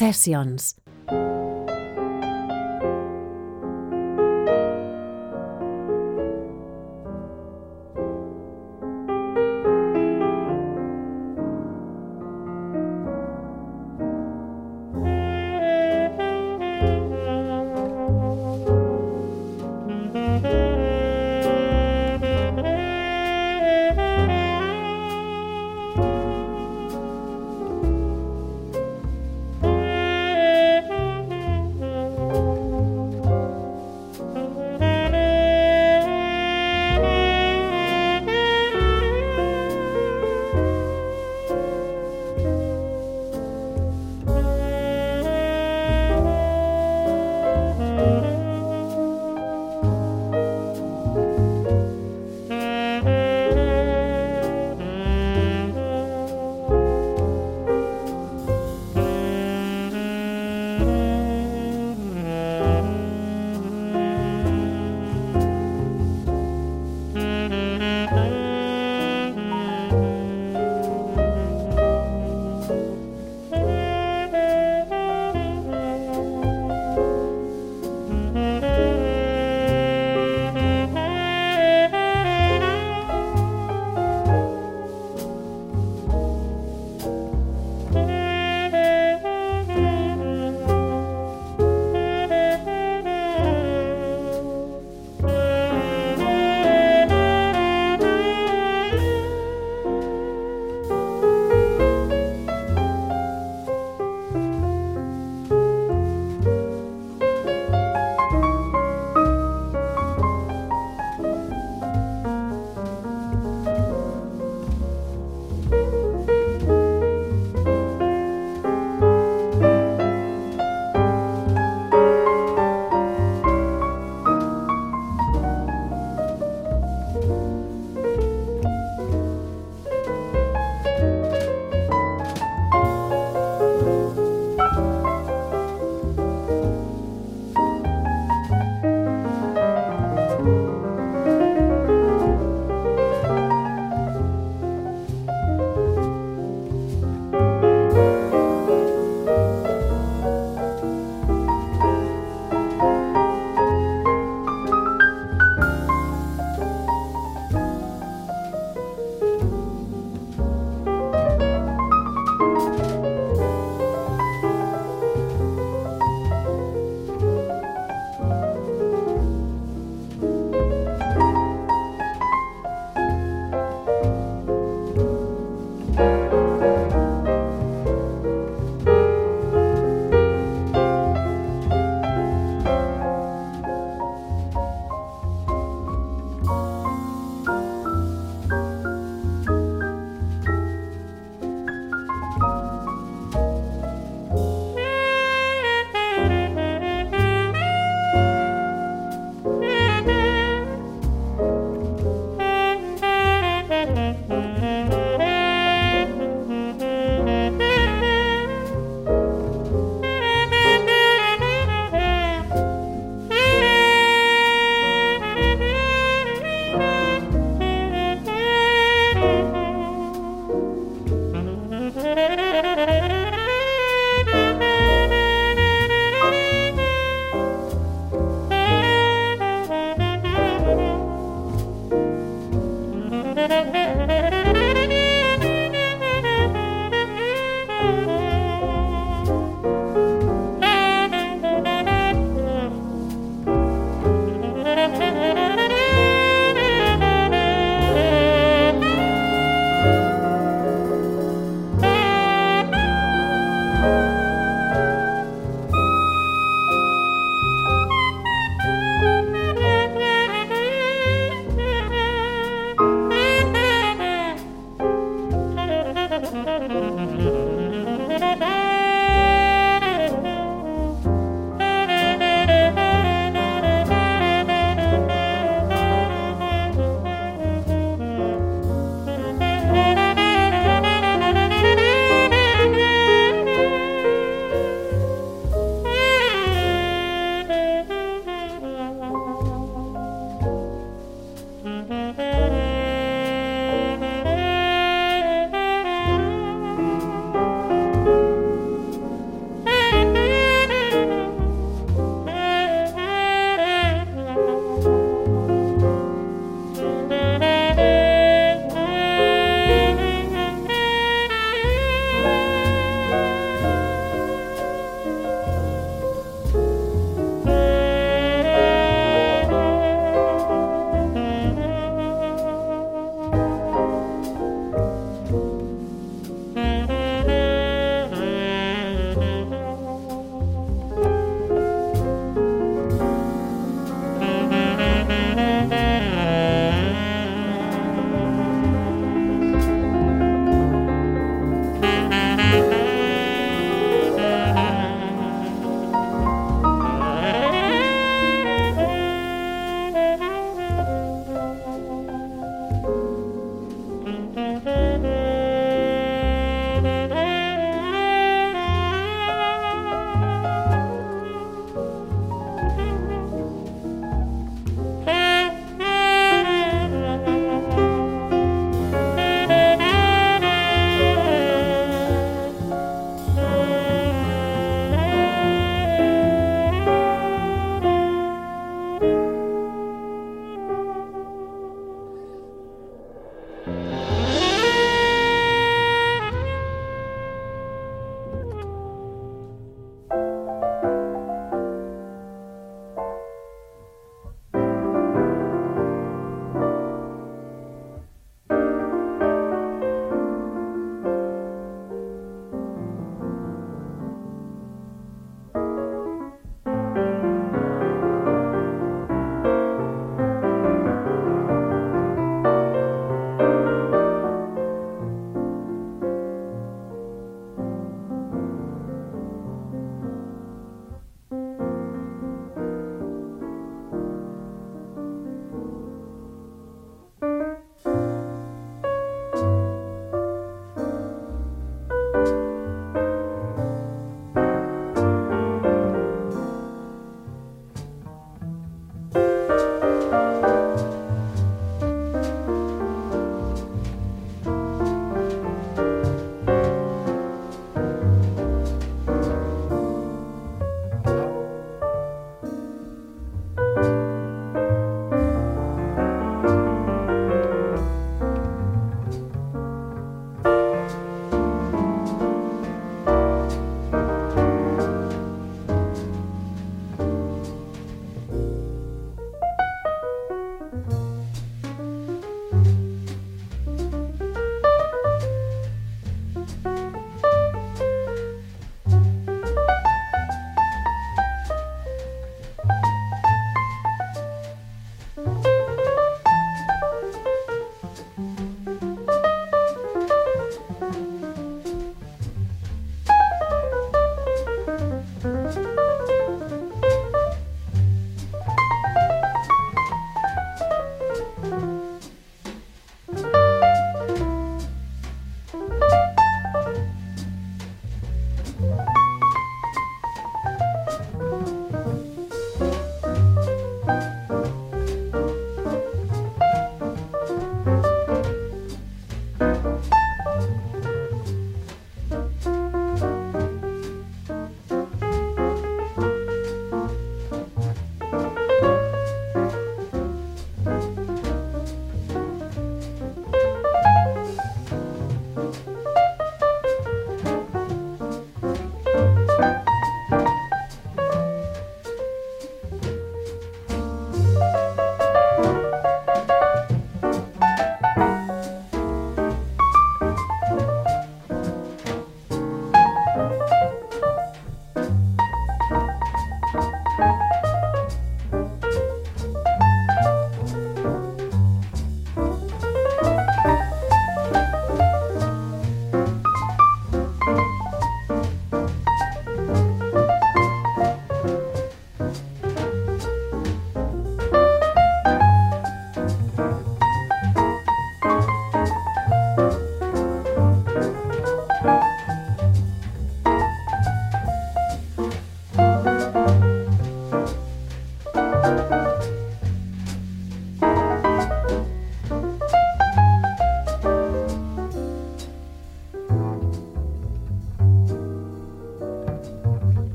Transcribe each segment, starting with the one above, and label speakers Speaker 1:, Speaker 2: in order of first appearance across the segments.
Speaker 1: Sessions.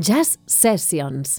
Speaker 1: Jazz Sessions.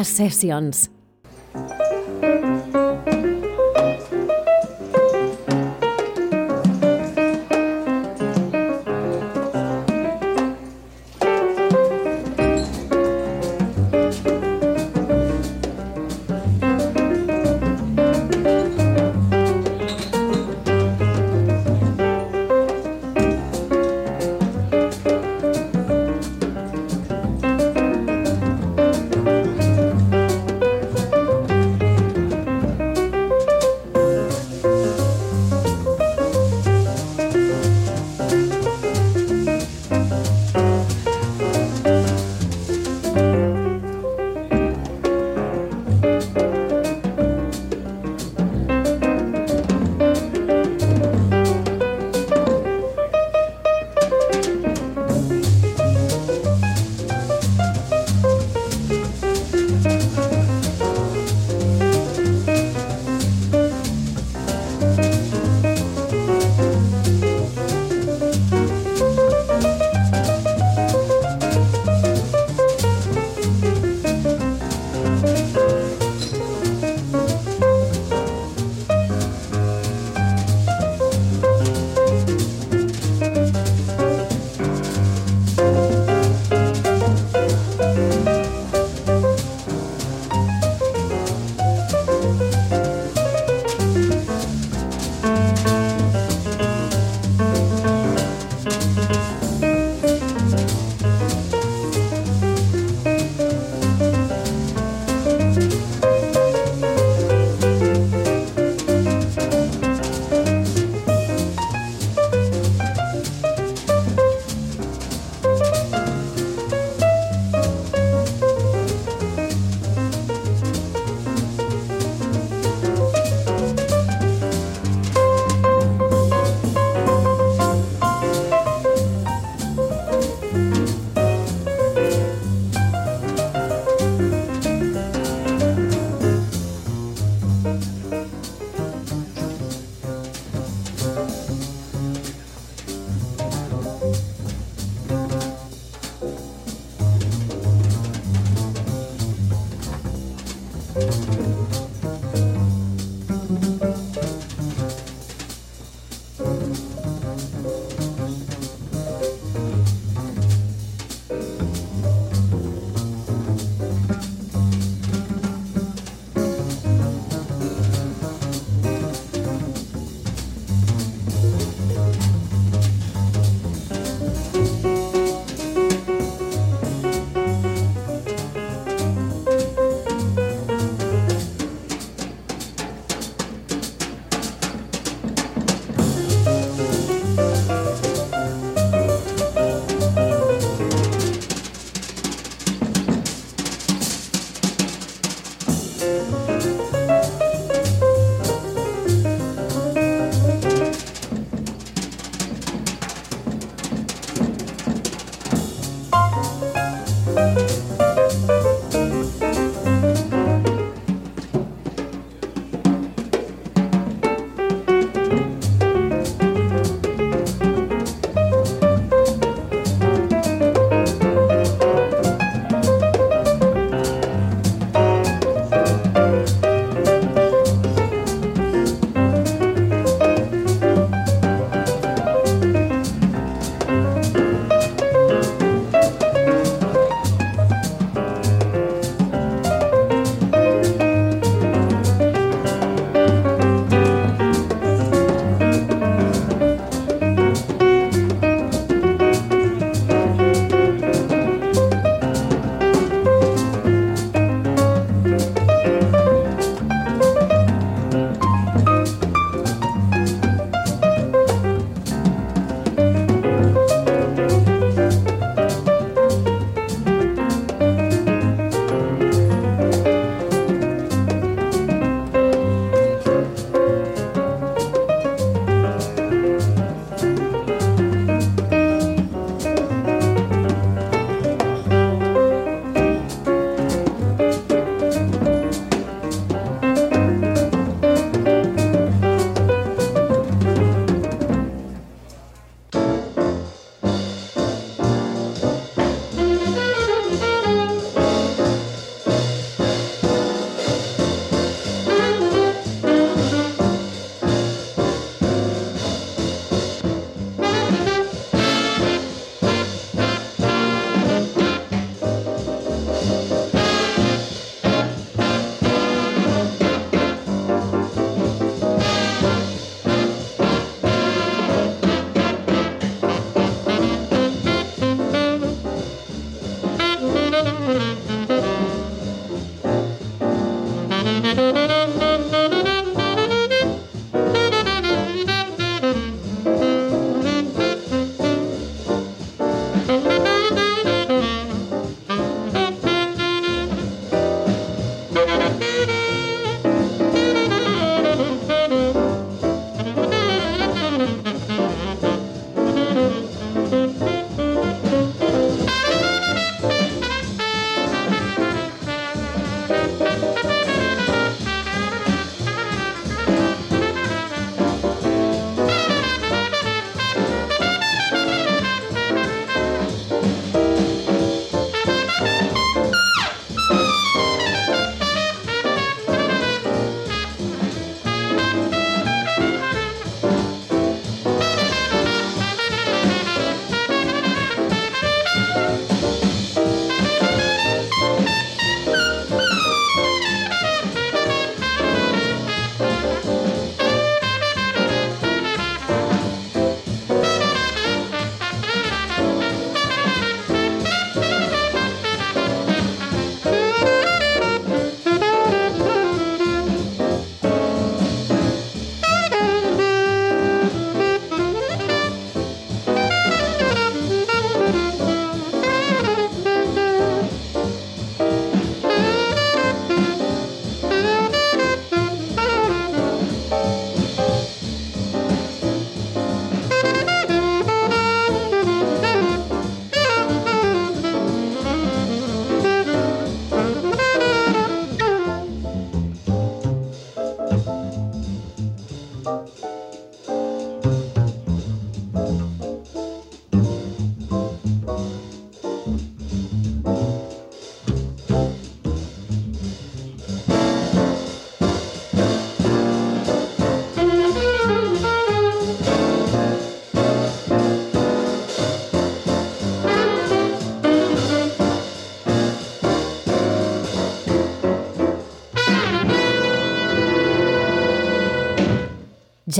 Speaker 1: Les Sessions.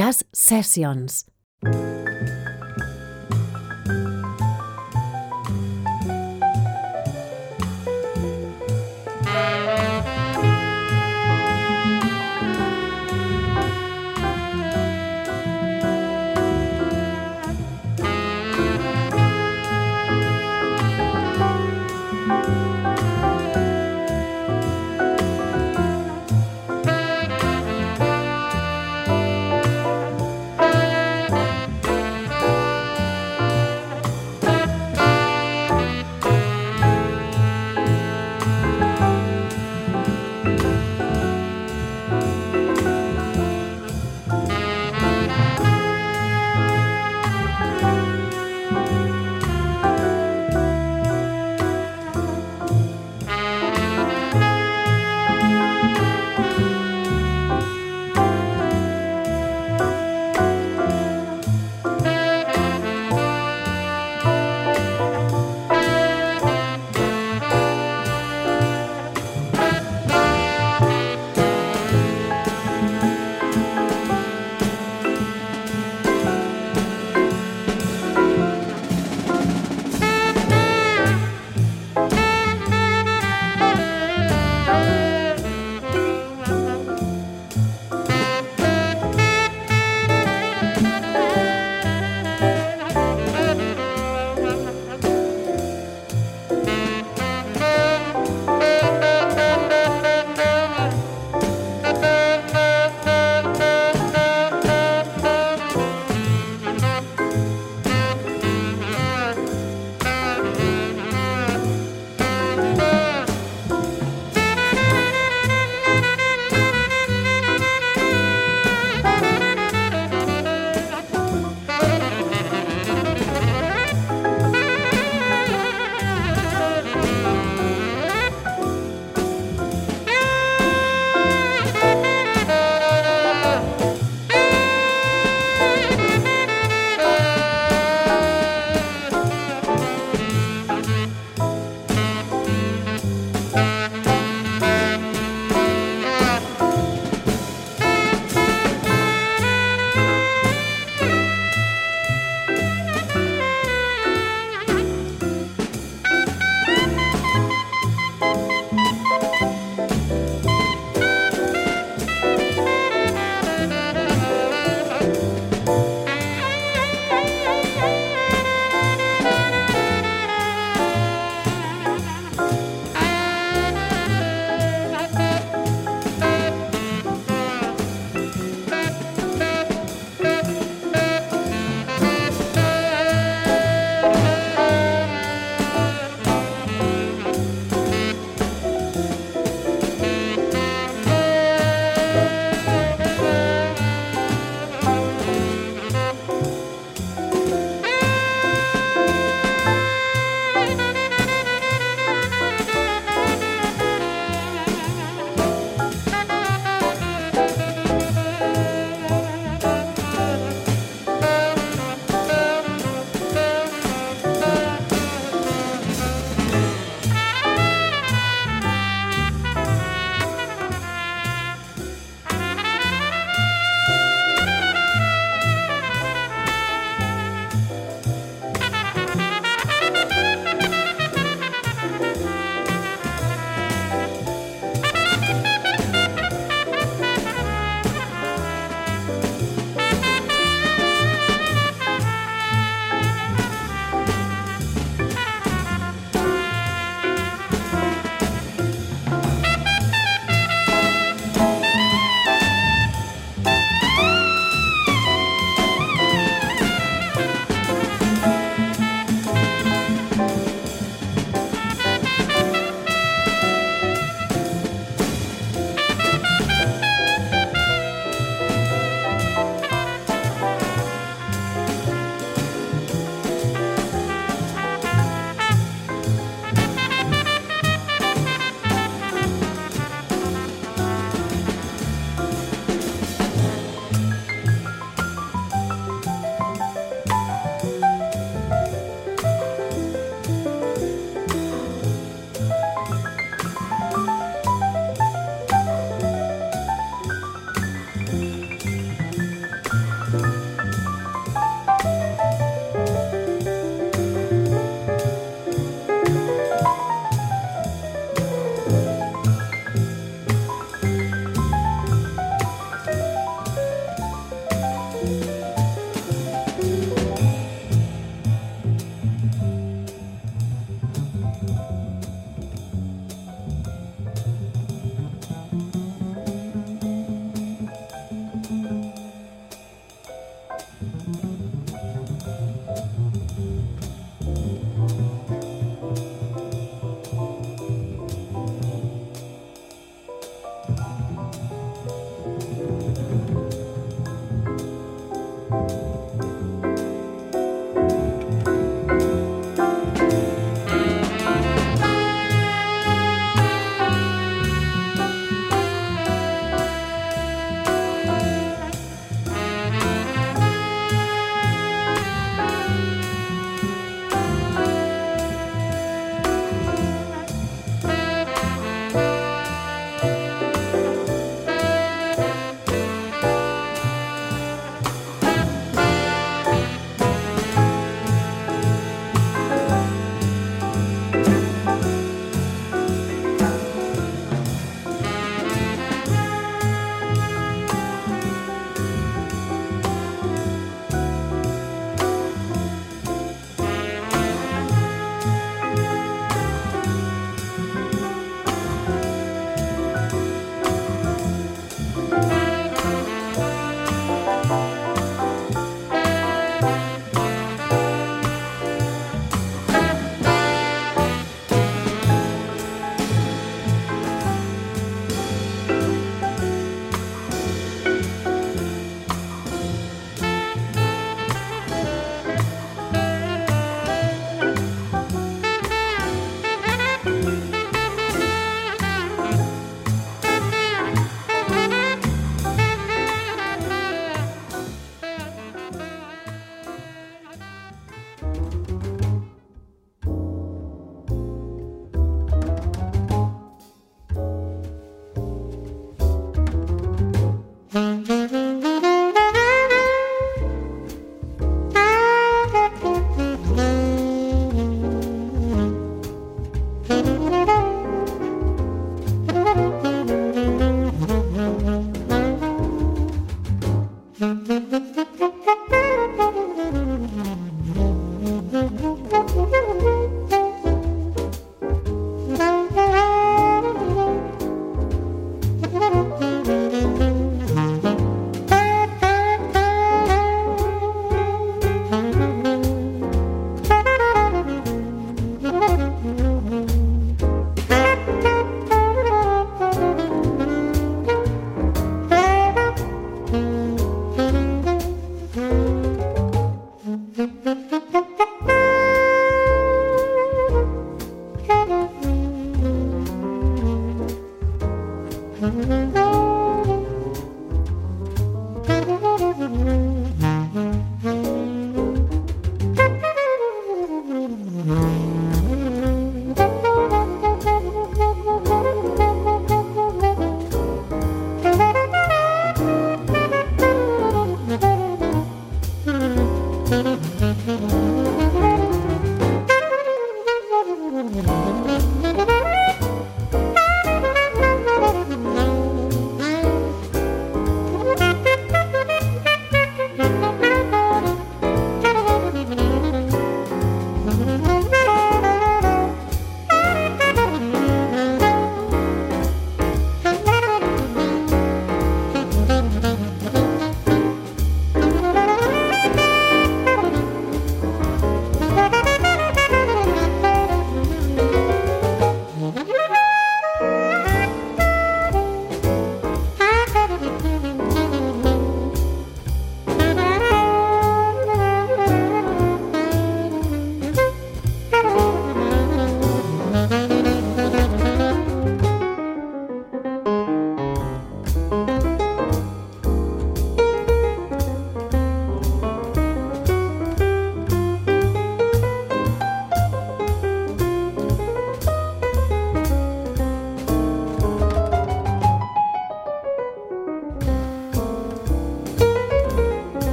Speaker 1: Jazz Sessions.